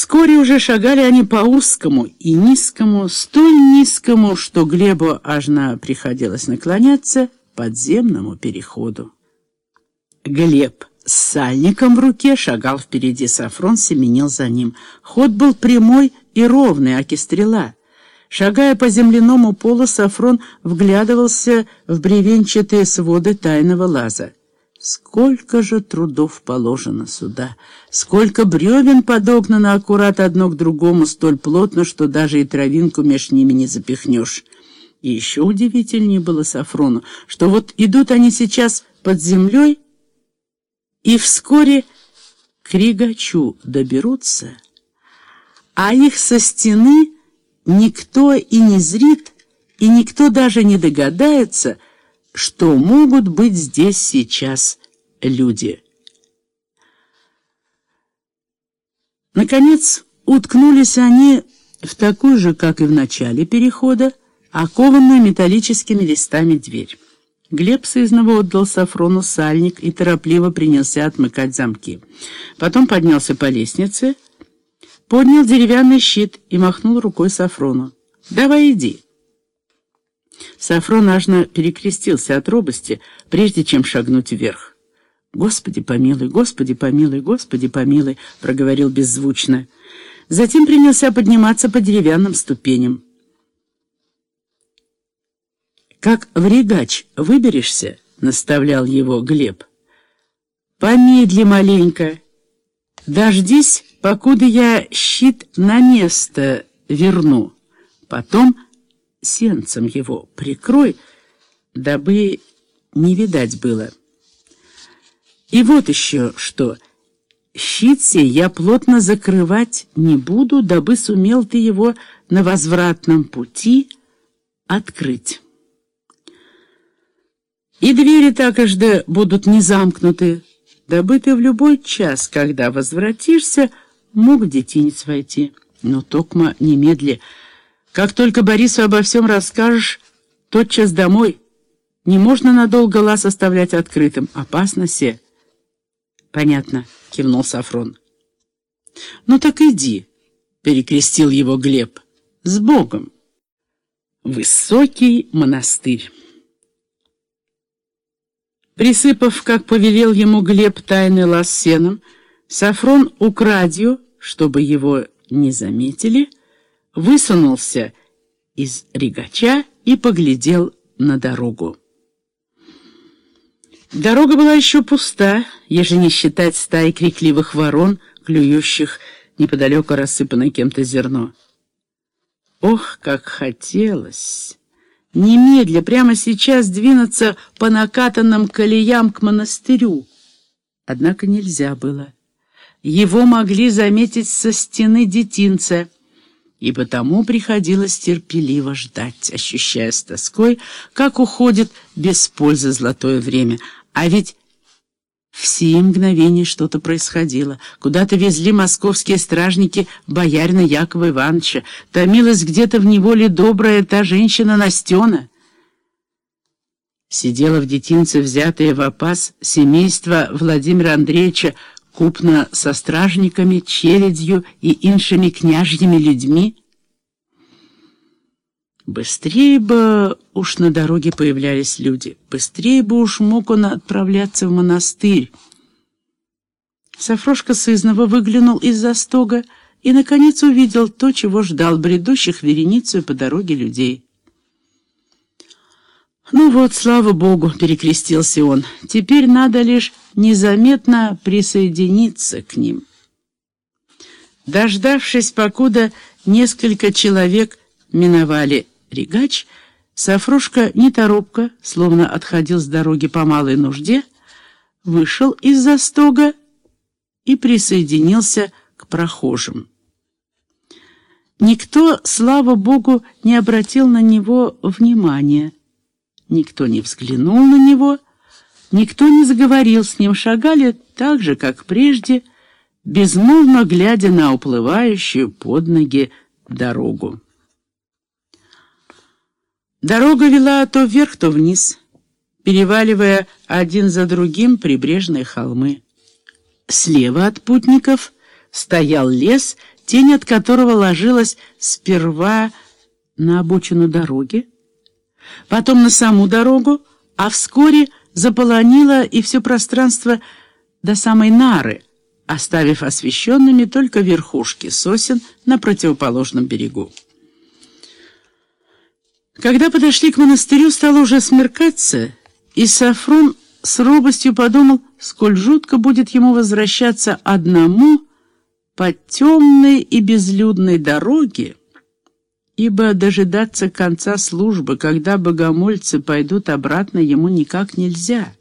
Вскоре уже шагали они по узкому и низкому, столь низкому, что Глебу аж на приходилось наклоняться, подземному переходу. Глеб с сальником в руке шагал впереди, Сафрон семенил за ним. Ход был прямой и ровный, аки стрела. Шагая по земляному полу, Сафрон вглядывался в бревенчатые своды тайного лаза. Сколько же трудов положено сюда, сколько бревен подогнано аккурат одно к другому столь плотно, что даже и травинку меж ними не запихнешь. И еще удивительнее было Сафрону, что вот идут они сейчас под землей, и вскоре к Ригачу доберутся, а их со стены никто и не зрит, и никто даже не догадается, что могут быть здесь сейчас люди. Наконец, уткнулись они в такую же, как и в начале перехода, окованную металлическими листами дверь. Глеб сызново отдал Сафрону сальник и торопливо принялся отмыкать замки. Потом поднялся по лестнице, поднял деревянный щит и махнул рукой Сафрону. «Давай иди». Сафрон ажно перекрестился от робости, прежде чем шагнуть вверх. «Господи помилуй, Господи помилуй, Господи помилуй», — проговорил беззвучно. Затем принялся подниматься по деревянным ступеням. «Как в регач выберешься?» — наставлял его Глеб. «Помедли маленько. Дождись, покуда я щит на место верну. Потом сенцем его прикрой, дабы не видать было. И вот еще что. Щит сей я плотно закрывать не буду, дабы сумел ты его на возвратном пути открыть». И двери такожды будут не замкнуты, дабы ты в любой час, когда возвратишься, мог детинец войти. Но токма немедли. Как только Борису обо всем расскажешь, тотчас домой. Не можно надолго лаз оставлять открытым. Опасно се. Понятно, кивнул Сафрон. Ну так иди, перекрестил его Глеб. С Богом. Высокий монастырь. Присыпав, как повелел ему Глеб, тайный лаз сеном, Сафрон украдью, чтобы его не заметили, высунулся из ригача и поглядел на дорогу. Дорога была еще пуста, ежели не считать стаи крикливых ворон, клюющих неподалеку рассыпанное кем-то зерно. Ох, как хотелось! немедля, прямо сейчас двинуться по накатанным колеям к монастырю. Однако нельзя было. Его могли заметить со стены детинца, и потому приходилось терпеливо ждать, ощущая с тоской, как уходит без пользы золотое время. А ведь в сие мгновение что-то происходило. Куда-то везли московские стражники боярина Якова Ивановича. Томилась где-то в неволе добрая та женщина Настена. Сидела в детинце, взятая в опас, семейство Владимира Андреевича купно со стражниками, челядью и иншими княжьими людьми. Быстрее бы уж на дороге появлялись люди, быстрее бы уж мог он отправляться в монастырь. Сафрошка сызнова выглянул из-за стога и, наконец, увидел то, чего ждал бредущих вереницу по дороге людей. «Ну вот, слава Богу!» — перекрестился он. «Теперь надо лишь незаметно присоединиться к ним». Дождавшись, покуда несколько человек миновали Ригач, Сафрушка неторопко, словно отходил с дороги по малой нужде, вышел из-за стога и присоединился к прохожим. Никто, слава богу, не обратил на него внимания. Никто не взглянул на него, никто не заговорил с ним, шагали так же, как прежде, безмолвно глядя на уплывающую под ноги дорогу. Дорога вела то вверх, то вниз, переваливая один за другим прибрежные холмы. Слева от путников стоял лес, тень от которого ложилась сперва на обочину дороги, потом на саму дорогу, а вскоре заполонила и все пространство до самой нары, оставив освещенными только верхушки сосен на противоположном берегу. Когда подошли к монастырю, стало уже смеркаться, и Сафрон с робостью подумал, сколь жутко будет ему возвращаться одному по темной и безлюдной дороге, ибо дожидаться конца службы, когда богомольцы пойдут обратно, ему никак нельзя.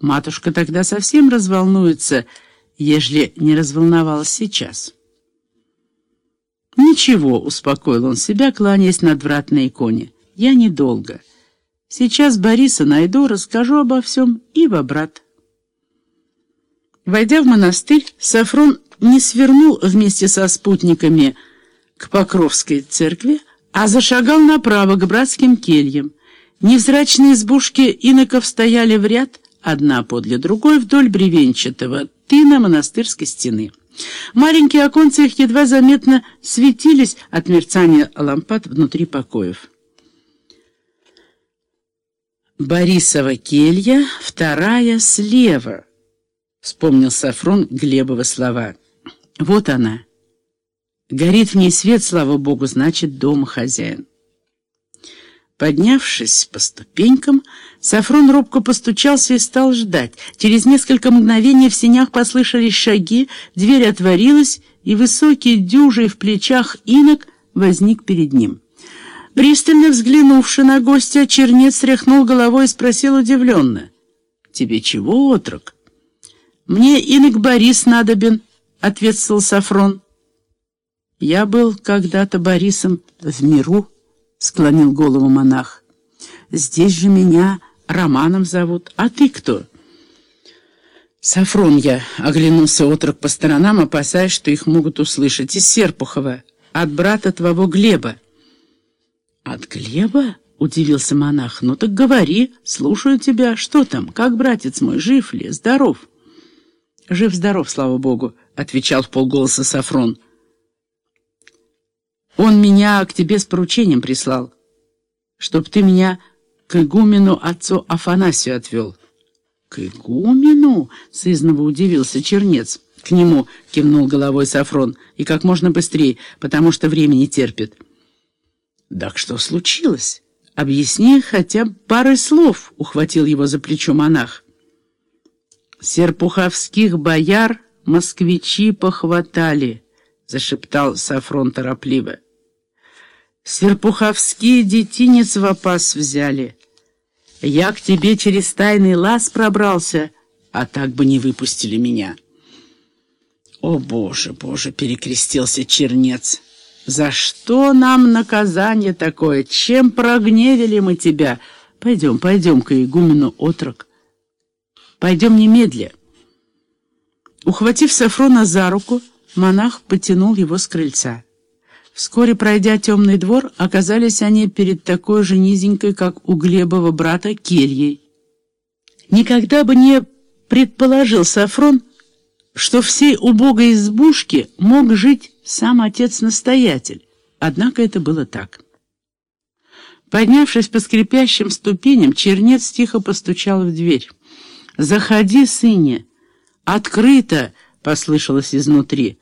Матушка тогда совсем разволнуется, ежели не разволновалась сейчас. «Ничего», — успокоил он себя, кланяясь над вратной иконе, — «я недолго». Сейчас Бориса найду, расскажу обо всем и в обрат. Войдя в монастырь, Сафрон не свернул вместе со спутниками к Покровской церкви, а зашагал направо к братским кельям. Невзрачные избушки иноков стояли в ряд, одна подле другой, вдоль бревенчатого тына монастырской стены. Маленькие оконцы их едва заметно светились от мерцания лампад внутри покоев. Борисова келья, вторая слева, вспомнил Сафрон Глебова слова. Вот она. Горит в ней свет, слава богу, значит, дома хозяин. Поднявшись по ступенькам, Сафрон робко постучался и стал ждать. Через несколько мгновений в сенях послышались шаги, дверь отворилась, и высокий, дюжий в плечах инок возник перед ним. Пристально взглянувши на гостя, чернец тряхнул головой и спросил удивленно. «Тебе чего, отрок?» «Мне инок Борис надобен», — ответствовал Сафрон. «Я был когда-то Борисом в миру», — склонил голову монах. «Здесь же меня Романом зовут. А ты кто?» «Сафрон я», — оглянулся отрок по сторонам, опасаясь, что их могут услышать. «Из Серпухова, от брата твоего Глеба». «От Глеба?» — удивился монах. «Ну так говори, слушаю тебя. Что там? Как братец мой, жив ли? Здоров?» «Жив-здоров, слава богу», — отвечал в полголоса Сафрон. «Он меня к тебе с поручением прислал, чтоб ты меня к игумену отцу Афанасию отвел». «К игумену?» — сызново удивился чернец. «К нему», — кивнул головой Сафрон, — «и как можно быстрее, потому что время не терпит». «Так что случилось? Объясни хотя бы парой слов», — ухватил его за плечо монах. «Серпуховских бояр москвичи похватали», — зашептал Сафрон торопливо. «Серпуховские детинец в опас взяли. Я к тебе через тайный лаз пробрался, а так бы не выпустили меня». «О, Боже, Боже!» — перекрестился чернец. «За что нам наказание такое? Чем прогневили мы тебя? Пойдем, пойдем к игумену, отрок. Пойдем немедля». Ухватив Сафрона за руку, монах потянул его с крыльца. Вскоре, пройдя темный двор, оказались они перед такой же низенькой, как у Глебова брата, кельей. Никогда бы не предположил Сафрон, что всей убогой избушке мог жить сам отец-настоятель. Однако это было так. Поднявшись по скрипящим ступеням, чернец тихо постучал в дверь. «Заходи, сыне!» «Открыто!» — послышалось изнутри.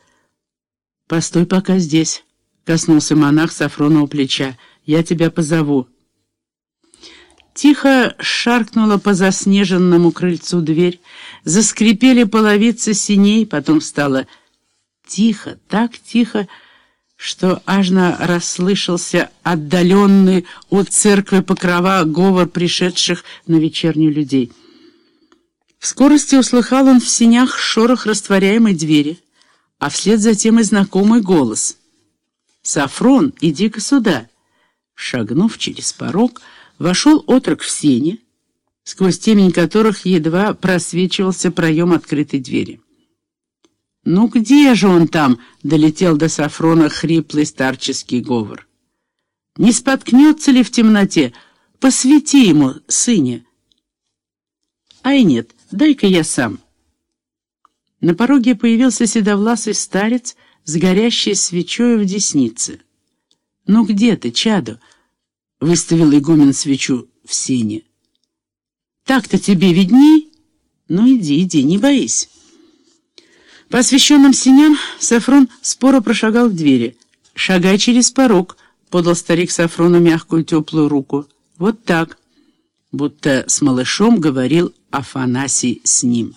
«Постой пока здесь», — коснулся монах Сафронова плеча. «Я тебя позову». Тихо шаркнула по заснеженному крыльцу дверь, заскрипели половицы синей, потом стало тихо, так тихо, что ажно расслышался отдаленный от церкви покрова говор пришедших на вечернюю людей. В скорости услыхал он в синях шорох растворяемой двери, а вслед за тем и знакомый голос. «Сафрон, иди-ка сюда!» Шагнув через порог, вошел отрок в сене, сквозь темень которых едва просвечивался проем открытой двери. «Ну где же он там?» — долетел до Сафрона хриплый старческий говор. «Не споткнется ли в темноте? Посвети ему, сыне!» «Ай нет, дай-ка я сам!» На пороге появился седовласый старец с горящей свечой в деснице. «Ну где ты, чадо?» — выставил игумен свечу в сене. «Так-то тебе видней? Ну иди, иди, не боись». По освещенным синям Сафрон споро прошагал к двери. «Шагай через порог», — подал старик Сафрону мягкую теплую руку. «Вот так», — будто с малышом говорил Афанасий с ним.